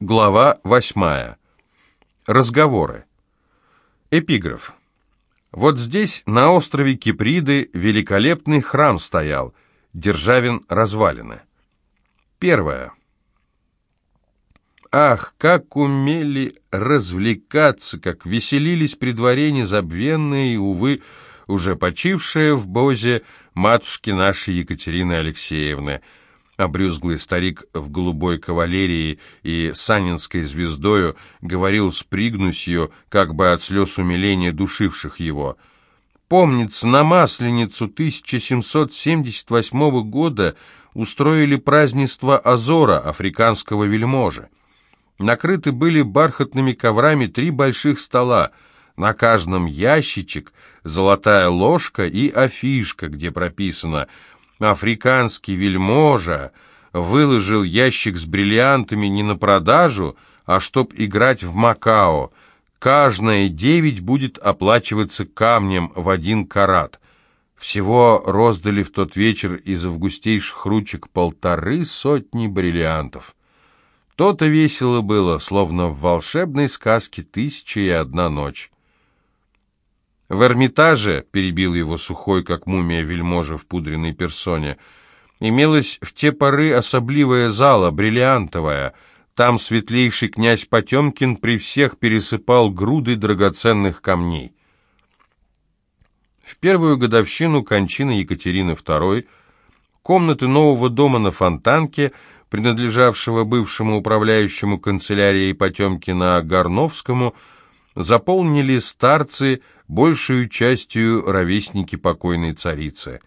Глава восьмая. Разговоры. Эпиграф. Вот здесь, на острове Киприды, великолепный храм стоял, Державин развалины. Первое. Ах, как умели развлекаться, как веселились при дворе незабвенные и, увы, уже почившие в Бозе матушки нашей Екатерины Алексеевны – Обрюзглый старик в голубой кавалерии и санинской звездою говорил с пригнусью, как бы от слез умиления душивших его. Помнится, на Масленицу 1778 года устроили празднество Азора, африканского вельможи. Накрыты были бархатными коврами три больших стола, на каждом ящичек, золотая ложка и афишка, где прописано – Африканский вельможа выложил ящик с бриллиантами не на продажу, а чтоб играть в Макао. Каждая девять будет оплачиваться камнем в один карат. Всего роздали в тот вечер из августейших ручек полторы сотни бриллиантов. То-то весело было, словно в волшебной сказке «Тысяча и одна ночь». В Эрмитаже, перебил его сухой, как мумия вельможа в пудренной персоне, имелась в те поры особливая зала, бриллиантовая. Там светлейший князь Потемкин при всех пересыпал груды драгоценных камней. В первую годовщину кончины Екатерины II комнаты нового дома на Фонтанке, принадлежавшего бывшему управляющему канцелярией Потемкина Горновскому, заполнили старцы, большую частью ровесники покойной царицы.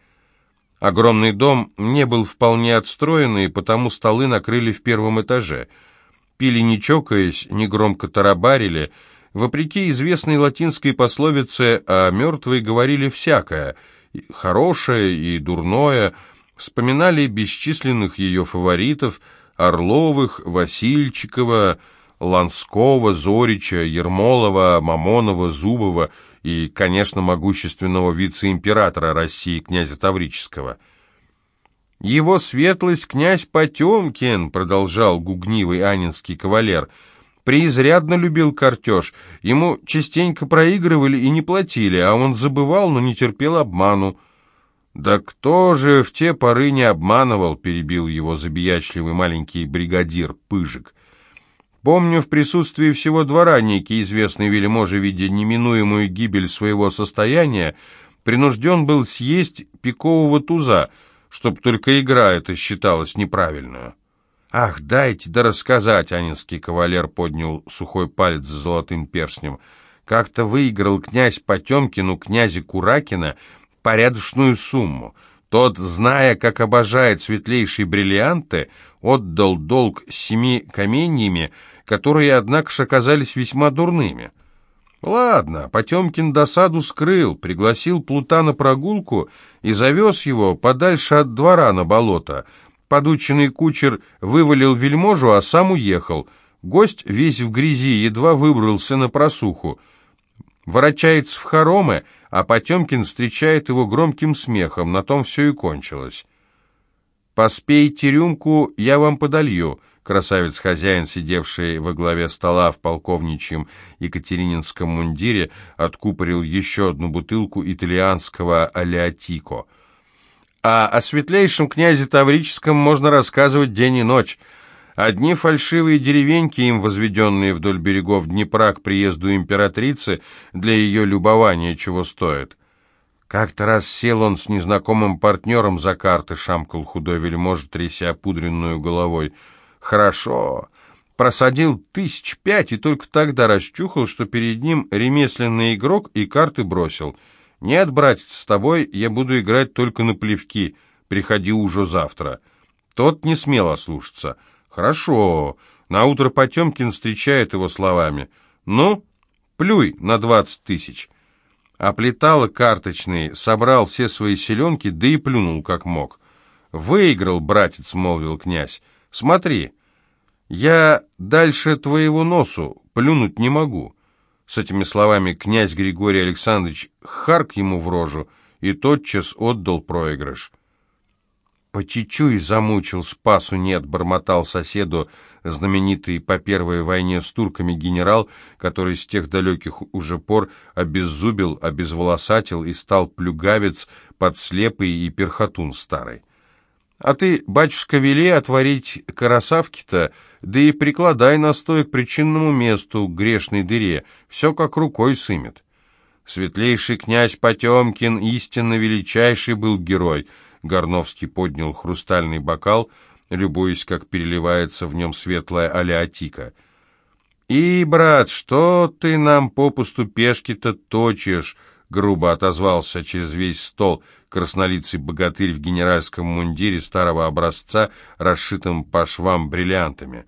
Огромный дом не был вполне отстроенный, потому столы накрыли в первом этаже. Пили не чокаясь, не громко тарабарили. Вопреки известной латинской пословице о мертвой говорили всякое, хорошее и дурное, вспоминали бесчисленных ее фаворитов, Орловых, Васильчикова, Ланского, Зорича, Ермолова, Мамонова, Зубова – и, конечно, могущественного вице-императора России князя Таврического. «Его светлость князь Потемкин», — продолжал гугнивый анинский кавалер, — «преизрядно любил картеж, ему частенько проигрывали и не платили, а он забывал, но не терпел обману». «Да кто же в те поры не обманывал?» — перебил его забиячливый маленький бригадир Пыжик. Помню, в присутствии всего двора некий известный вельможа, видя неминуемую гибель своего состояния, принужден был съесть пикового туза, чтоб только игра эта считалась неправильную. «Ах, дайте да рассказать!» — анинский кавалер поднял сухой палец с золотым перстнем. «Как-то выиграл князь Потемкину князя Куракина порядочную сумму. Тот, зная, как обожает светлейшие бриллианты, отдал долг семи каменьями, которые, однако же, оказались весьма дурными. Ладно, Потемкин досаду скрыл, пригласил Плута на прогулку и завез его подальше от двора на болото. Подученный кучер вывалил вельможу, а сам уехал. Гость весь в грязи, едва выбрался на просуху. Ворочается в хоромы, а Потемкин встречает его громким смехом, на том все и кончилось. «Поспейте рюмку, я вам подолью», Красавец-хозяин, сидевший во главе стола в полковничьем екатерининском мундире, откупорил еще одну бутылку итальянского алиатико. А о светлейшем князе Таврическом можно рассказывать день и ночь. Одни фальшивые деревеньки, им возведенные вдоль берегов Днепра к приезду императрицы, для ее любования чего стоят. Как-то раз сел он с незнакомым партнером за карты, шамкал худой вельможа, тряся пудренную головой — Хорошо. Просадил тысяч пять и только тогда расчухал, что перед ним ремесленный игрок и карты бросил. Нет, братец, с тобой я буду играть только на плевки. Приходи уже завтра. Тот не смел ослушаться. Хорошо. Наутро Потемкин встречает его словами. Ну, плюй на двадцать тысяч. Оплетало карточный, собрал все свои селенки, да и плюнул как мог. «Выиграл, братец», — молвил князь. Смотри, я дальше твоего носу плюнуть не могу». С этими словами князь Григорий Александрович харк ему в рожу и тотчас отдал проигрыш. по чуть-чуть замучил, спасу нет, бормотал соседу знаменитый по Первой войне с турками генерал, который с тех далеких уже пор обеззубил, обезволосатил и стал плюгавец, подслепый и перхотун старый. А ты, батюшка, вели отворить карасавки-то, да и прикладай настой к причинному месту, к грешной дыре, все как рукой сымет. Светлейший князь Потемкин, истинно величайший был герой. Горновский поднял хрустальный бокал, любуясь, как переливается в нем светлая алеотика. «И, брат, что ты нам попусту пешки-то точишь?» — грубо отозвался через весь стол краснолицый богатырь в генеральском мундире старого образца, расшитым по швам бриллиантами.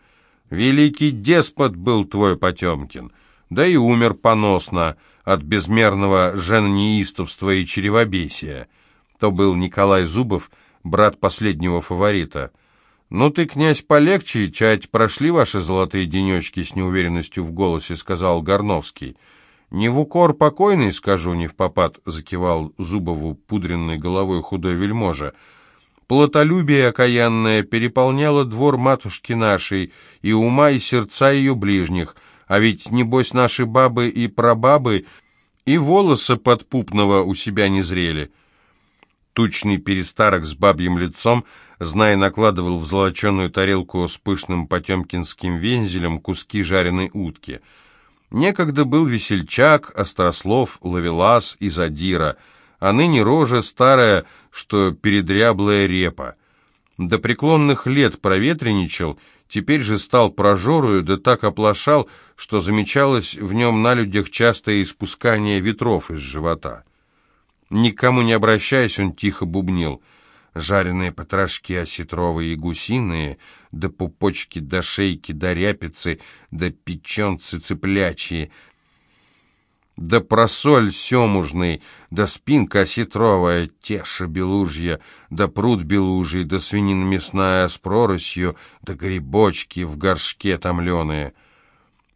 «Великий деспот был твой Потемкин, да и умер поносно от безмерного женонеистовства и чревобесия. То был Николай Зубов, брат последнего фаворита». «Ну ты, князь, полегче, чать прошли ваши золотые денечки с неуверенностью в голосе», — сказал Горновский. «Не в укор покойный, скажу, не в попад», — закивал Зубову пудренной головой худой вельможа. «Плотолюбие окаянное переполняло двор матушки нашей и ума и сердца ее ближних, а ведь, небось, наши бабы и прабабы и волосы подпупного у себя не зрели». Тучный перестарок с бабьим лицом — Знай накладывал в золоченую тарелку с пышным потемкинским вензелем куски жареной утки. Некогда был весельчак, острослов, ловелас и задира, а ныне рожа старая, что передряблая репа. До преклонных лет проветреничал, теперь же стал прожорую, да так оплошал, что замечалось в нем на людях частое испускание ветров из живота. Никому не обращаясь, он тихо бубнил — жареные потрошки осетровые и гусиные, да пупочки, да шейки, да ряпицы, да печенцы цыплячьи, да просоль семужный, да спинка осетровая, теша белужья, да пруд белужий, да свинина мясная с проросью, да грибочки в горшке томленые.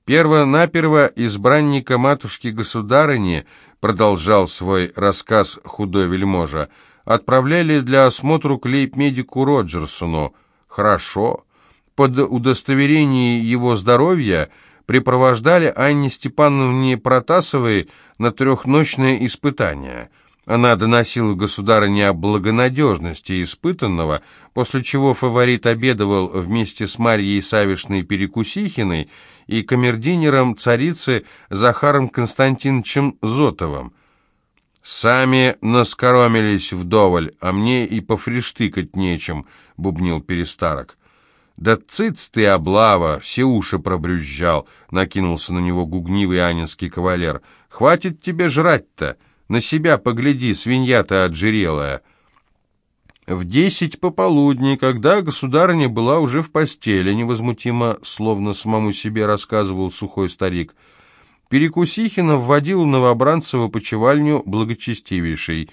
Перво-наперво избранника матушки-государыни продолжал свой рассказ худой вельможа — отправляли для осмотра к лейб-медику Роджерсону. Хорошо. Под удостоверение его здоровья припровождали Анне Степановне Протасовой на трехночное испытание. Она доносила государыне о благонадежности испытанного, после чего фаворит обедовал вместе с Марьей Савишной Перекусихиной и камердинером царицы Захаром Константиновичем Зотовым. «Сами наскоромились вдоволь, а мне и пофриштыкать нечем», — бубнил перестарок. «Да цыц ты, облава!» — все уши пробрюзжал, — накинулся на него гугнивый анинский кавалер. «Хватит тебе жрать-то! На себя погляди, свинья ты отжирелая!» В десять пополудни, когда государыня была уже в постели, невозмутимо, словно самому себе рассказывал сухой старик, — Перекусихина вводил новобранца в опочивальню благочестивейший.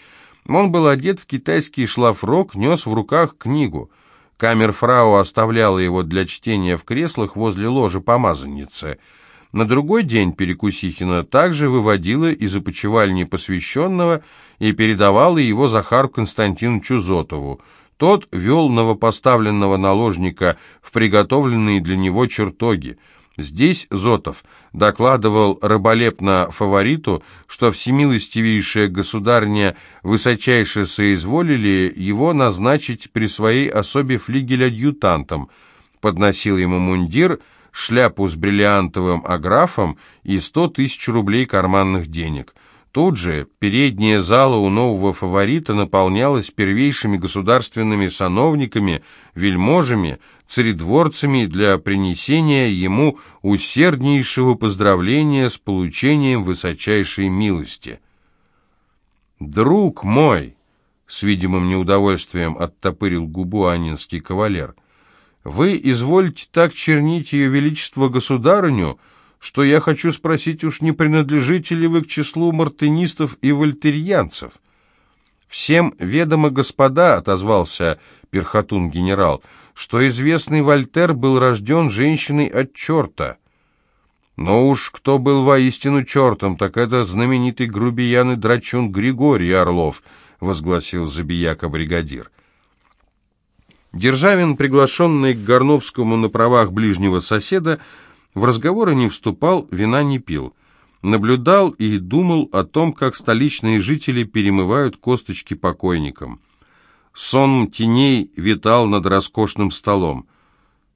Он был одет в китайский шлафрок, нес в руках книгу. Камерфрау оставляла его для чтения в креслах возле ложи помазанницы. На другой день Перекусихина также выводила из опочивальни посвященного и передавала его Захару Константиновичу Зотову. Тот вел новопоставленного наложника в приготовленные для него чертоги – Здесь Зотов докладывал раболепно фавориту, что всемилостивейшая государня высочайше соизволили его назначить при своей особе флигель-адъютантом, подносил ему мундир, шляпу с бриллиантовым аграфом и сто тысяч рублей карманных денег. Тут же передняя зала у нового фаворита наполнялась первейшими государственными сановниками, вельможами, царедворцами для принесения ему усерднейшего поздравления с получением высочайшей милости. «Друг мой!» — с видимым неудовольствием оттопырил губу анинский кавалер. «Вы извольте так чернить ее величество государыню, что я хочу спросить, уж не принадлежите ли вы к числу мартынистов и вольтерьянцев?» «Всем ведомо, господа», — отозвался перхотун-генерал, — что известный Вольтер был рожден женщиной от черта. Но уж кто был воистину чертом, так это знаменитый грубиян и драчун Григорий Орлов, возгласил забияка-бригадир. Державин, приглашенный к Горновскому на правах ближнего соседа, в разговоры не вступал, вина не пил. Наблюдал и думал о том, как столичные жители перемывают косточки покойникам. Сон теней витал над роскошным столом.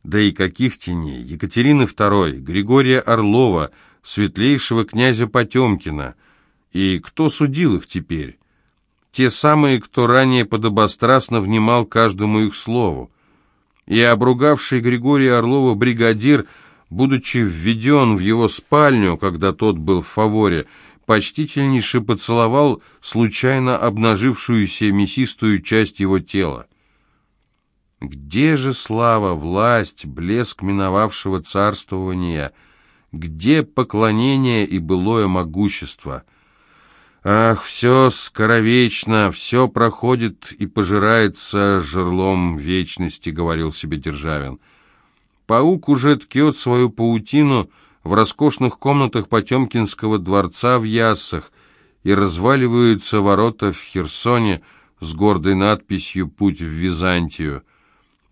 Да и каких теней? Екатерины II, Григория Орлова, светлейшего князя Потемкина. И кто судил их теперь? Те самые, кто ранее подобострастно внимал каждому их слову. И обругавший Григория Орлова бригадир, будучи введен в его спальню, когда тот был в фаворе, почтительнейше поцеловал случайно обнажившуюся мясистую часть его тела. Где же слава, власть, блеск миновавшего царствования? Где поклонение и былое могущество? Ах, все скоровечно, все проходит и пожирается жерлом вечности, говорил себе Державин. Паук уже ткет свою паутину в роскошных комнатах Потемкинского дворца в Яссах, и разваливаются ворота в Херсоне с гордой надписью «Путь в Византию»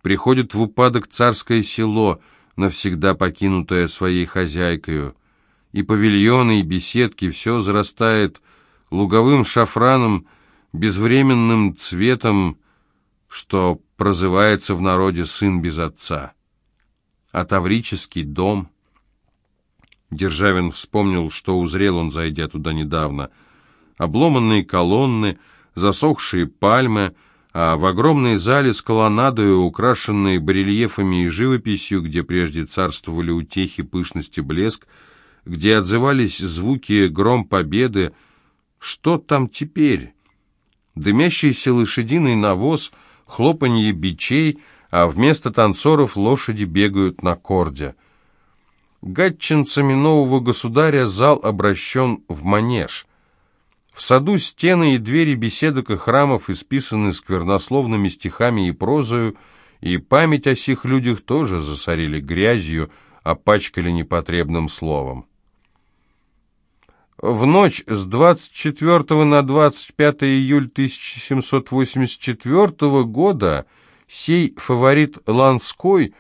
приходит в упадок царское село, навсегда покинутое своей хозяйкою, и павильоны, и беседки, все зарастает луговым шафраном, безвременным цветом, что прозывается в народе «сын без отца». А Таврический дом... Державин вспомнил, что узрел он, зайдя туда недавно. Обломанные колонны, засохшие пальмы — а в огромной зале с колоннадой, украшенной барельефами и живописью, где прежде царствовали утехи, пышность и блеск, где отзывались звуки гром победы, что там теперь? Дымящийся лошадиный навоз, хлопанье бичей, а вместо танцоров лошади бегают на корде. Гатчинцами нового государя зал обращен в манеж — в саду стены и двери беседок и храмов исписаны сквернословными стихами и прозою, и память о сих людях тоже засорили грязью, опачкали непотребным словом. В ночь с 24 на 25 июль 1784 года сей фаворит Ланской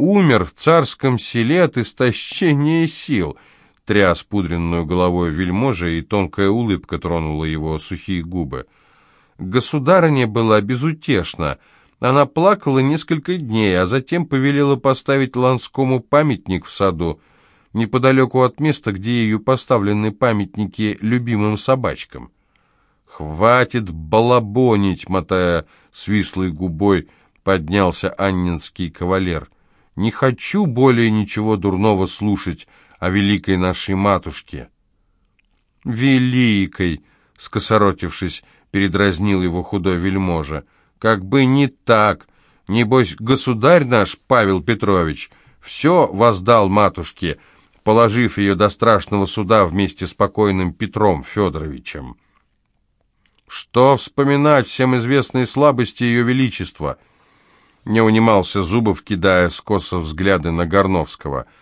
умер в царском селе от истощения сил – тряс пудренную головой вельможа, и тонкая улыбка тронула его сухие губы. Государыня была безутешна. Она плакала несколько дней, а затем повелела поставить Ланскому памятник в саду, неподалеку от места, где ее поставлены памятники любимым собачкам. «Хватит балабонить!» — мотая свислой губой, поднялся аннинский кавалер. «Не хочу более ничего дурного слушать о великой нашей матушке. «Великой!» — скосоротившись, передразнил его худой вельможа. «Как бы не так! Небось, государь наш, Павел Петрович, все воздал матушке, положив ее до страшного суда вместе с покойным Петром Федоровичем. Что вспоминать всем известные слабости ее величества?» Не унимался Зубов, кидая скосо взгляды на Горновского —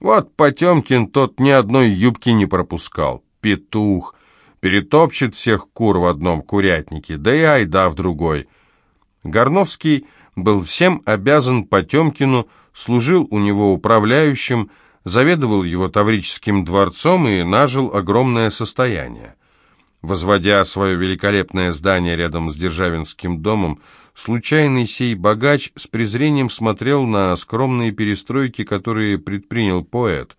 вот Потемкин тот ни одной юбки не пропускал. Петух. Перетопчет всех кур в одном курятнике, да и айда в другой. Горновский был всем обязан Потемкину, служил у него управляющим, заведовал его Таврическим дворцом и нажил огромное состояние. Возводя свое великолепное здание рядом с Державинским домом, Случайный сей богач с презрением смотрел на скромные перестройки, которые предпринял поэт.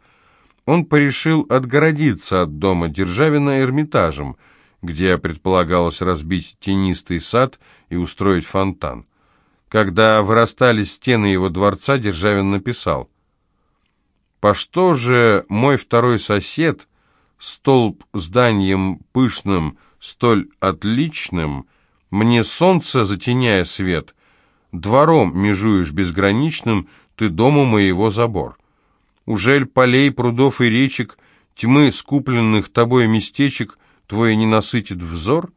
Он порешил отгородиться от дома Державина Эрмитажем, где предполагалось разбить тенистый сад и устроить фонтан. Когда вырастали стены его дворца, Державин написал «По что же мой второй сосед, столб зданием пышным, столь отличным, — мне солнце, затеняя свет, двором межуешь безграничным, ты дому моего забор. Ужель полей, прудов и речек, тьмы скупленных тобой местечек, твой не насытит взор?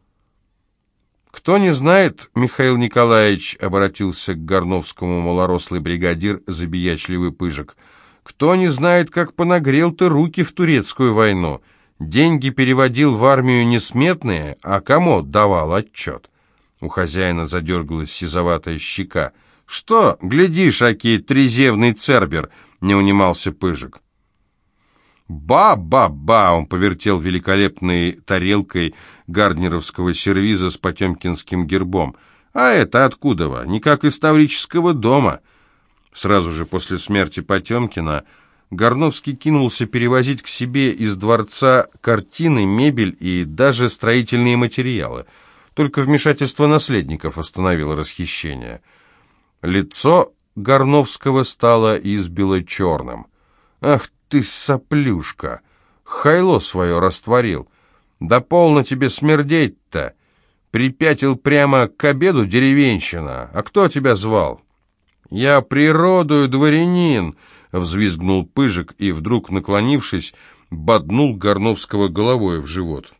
Кто не знает, Михаил Николаевич, обратился к Горновскому малорослый бригадир, забиячливый пыжик, кто не знает, как понагрел ты руки в турецкую войну, деньги переводил в армию несметные, а кому давал отчет? У хозяина задергалась сизоватая щека. «Что, глядишь, аки трезевный цербер!» — не унимался Пыжик. «Ба-ба-ба!» — он повертел великолепной тарелкой гарднеровского сервиза с потемкинским гербом. «А это откуда? Никак из Таврического дома!» Сразу же после смерти Потемкина Горновский кинулся перевозить к себе из дворца картины, мебель и даже строительные материалы. Только вмешательство наследников остановило расхищение. Лицо Горновского стало избило черным. «Ах ты, соплюшка! Хайло свое растворил! Да полно тебе смердеть-то! Припятил прямо к обеду деревенщина! А кто тебя звал?» «Я природою дворянин!» — взвизгнул Пыжик и, вдруг наклонившись, боднул Горновского головой в живот.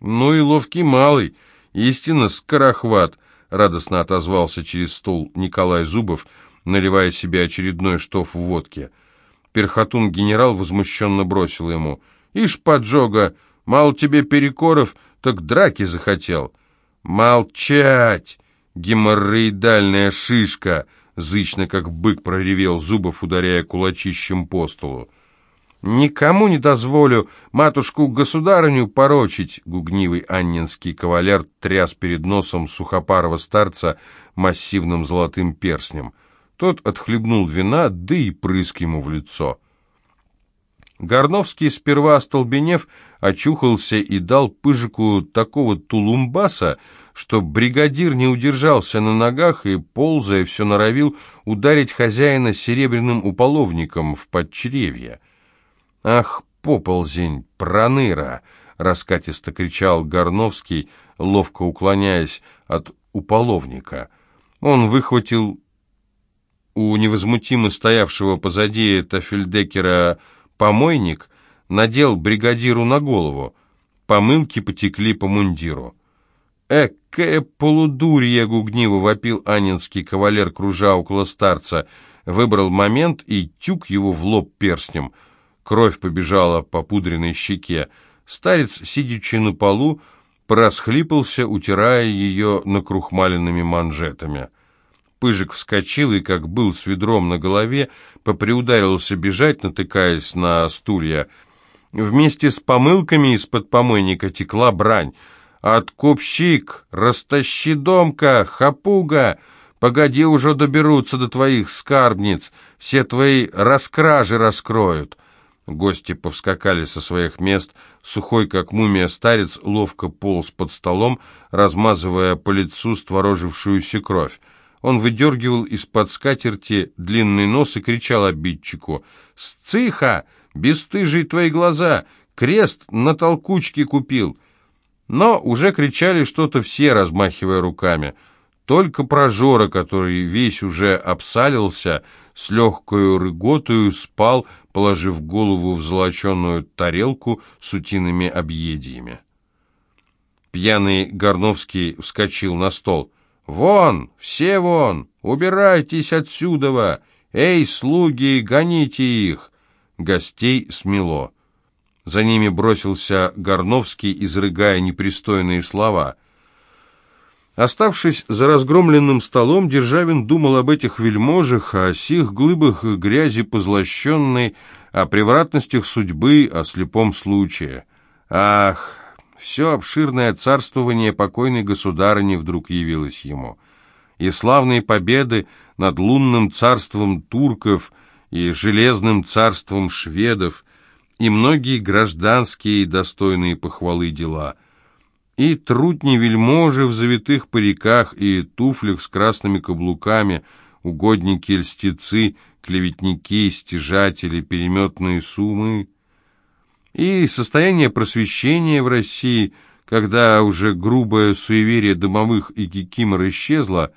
«Ну и ловкий малый, истинно скорохват!» — радостно отозвался через стол Николай Зубов, наливая себе очередной штоф водки. Перхотун-генерал возмущенно бросил ему. «Ишь, поджога, мало тебе перекоров, так драки захотел!» «Молчать, геморроидальная шишка!» Зычно, как бык, проревел Зубов, ударяя кулачищем по столу. «Никому не дозволю матушку-государыню порочить!» Гугнивый аннинский кавалер тряс перед носом сухопарого старца массивным золотым перстнем. Тот отхлебнул вина, да и прыск ему в лицо. Горновский, сперва остолбенев, очухался и дал Пыжику такого тулумбаса, что бригадир не удержался на ногах и, ползая, все норовил ударить хозяина серебряным уполовником в подчревье. «Ах, поползень, проныра!» — раскатисто кричал Горновский, ловко уклоняясь от уполовника. Он выхватил у невозмутимо стоявшего позади Тафельдекера помойник, надел бригадиру на голову. Помылки потекли по мундиру. «Экое полудурье!» — гугниво вопил анинский кавалер, кружа около старца. Выбрал момент и тюк его в лоб перстнем. Кровь побежала по пудренной щеке. Старец, сидячи на полу, порасхлипался, утирая ее накрухмаленными манжетами. Пыжик вскочил и, как был с ведром на голове, поприударился бежать, натыкаясь на стулья. Вместе с помылками из-под помойника текла брань — «Откупщик! Растащи домка! Хапуга! Погоди, уже доберутся до твоих скарбниц! Все твои раскражи раскроют!» Гости повскакали со своих мест. Сухой, как мумия, старец ловко полз под столом, размазывая по лицу створожившуюся кровь. Он выдергивал из-под скатерти длинный нос и кричал обидчику. «Сциха! Бесстыжие твои глаза! Крест на толкучке купил! Но уже кричали что-то все, размахивая руками. Только прожора, который весь уже обсалился, с легкою рыготою спал, положив голову в золоченую тарелку с утиными объедьями. Пьяный Горновский вскочил на стол. «Вон! Все вон! Убирайтесь отсюда! Эй, слуги, гоните их!» Гостей смело. За ними бросился Горновский, изрыгая непристойные слова. Оставшись за разгромленным столом, Державин думал об этих вельможах, о сих глыбах грязи позлощенной, о превратностях судьбы, о слепом случае. Ах, все обширное царствование покойной государыни вдруг явилось ему. И славные победы над лунным царством турков и железным царством шведов – и многие гражданские и достойные похвалы дела. И трудни вельможи в завитых париках и туфлях с красными каблуками, угодники-льстецы, клеветники, стяжатели, переметные суммы. И состояние просвещения в России, когда уже грубое суеверие домовых и кикимор исчезло,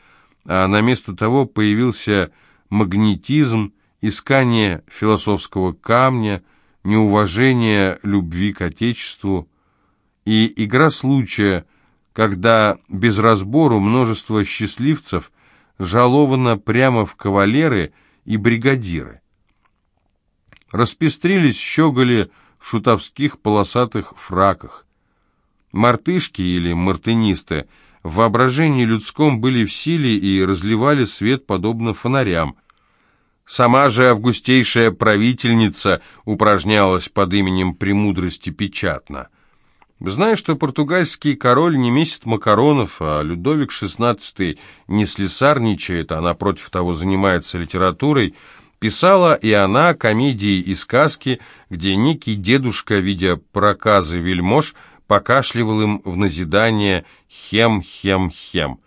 а на место того появился магнетизм, искание философского камня – неуважение любви к Отечеству и игра случая, когда без разбору множество счастливцев жаловано прямо в кавалеры и бригадиры. Распестрились щеголи в шутовских полосатых фраках. Мартышки или мартынисты в воображении людском были в силе и разливали свет подобно фонарям. Сама же августейшая правительница упражнялась под именем премудрости печатно. Зная, что португальский король не месяц макаронов, а Людовик XVI не слесарничает, а напротив того занимается литературой, писала и она комедии и сказки, где некий дедушка, видя проказы вельмож, покашливал им в назидание «хем-хем-хем».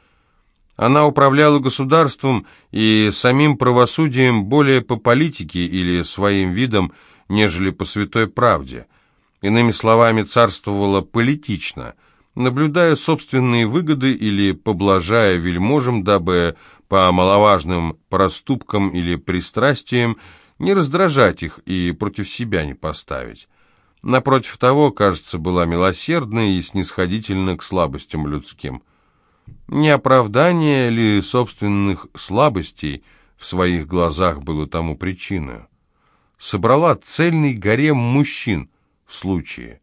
Она управляла государством и самим правосудием более по политике или своим видом, нежели по святой правде. Иными словами, царствовала политично, наблюдая собственные выгоды или поблажая вельможам, дабы по маловажным проступкам или пристрастиям не раздражать их и против себя не поставить. Напротив того, кажется, была милосердна и снисходительна к слабостям людским. Не оправдание ли собственных слабостей в своих глазах было тому причиной? Собрала цельный гарем мужчин случае.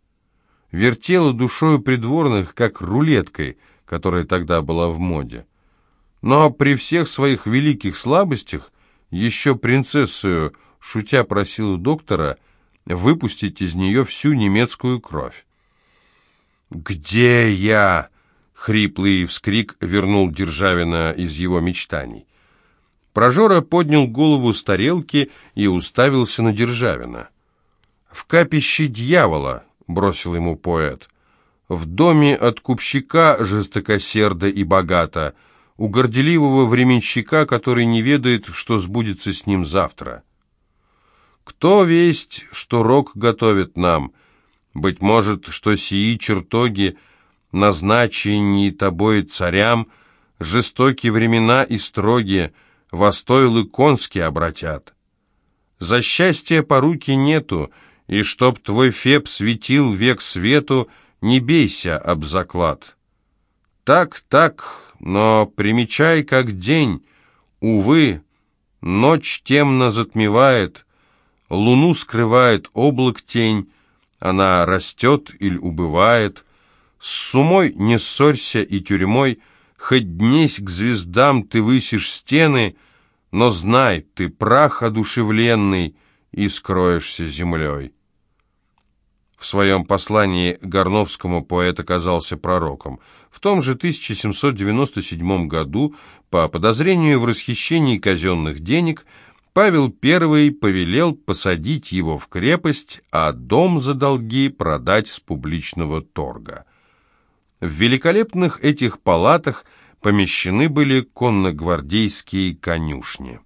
Вертела душою придворных, как рулеткой, которая тогда была в моде. Но при всех своих великих слабостях еще принцессу, шутя просила доктора, выпустить из нее всю немецкую кровь. «Где я?» — хриплый вскрик вернул Державина из его мечтаний. Прожора поднял голову с тарелки и уставился на Державина. «В капище дьявола», — бросил ему поэт, — «в доме от купщика жестокосердо и богато, у горделивого временщика, который не ведает, что сбудется с ним завтра». Кто весть, что рок готовит нам? Быть может, что сии чертоги, назначенные тобой царям, жестокие времена и строгие, востойлы конские обратят. За счастье поруки нету, и чтоб твой Феб светил век свету, не бейся об заклад. Так, так, но примечай, как день, увы, ночь темно затмевает, Луну скрывает облак тень, она растет или убывает. С сумой не ссорься и тюрьмой, хоть днесь к звездам ты высишь стены, но знай, ты прах одушевленный и скроешься землей. В своем послании Горновскому поэт оказался пророком. В том же 1797 году, по подозрению в расхищении казенных денег, Павел I повелел посадить его в крепость, а дом за долги продать с публичного торга. В великолепных этих палатах помещены были конногвардейские конюшни.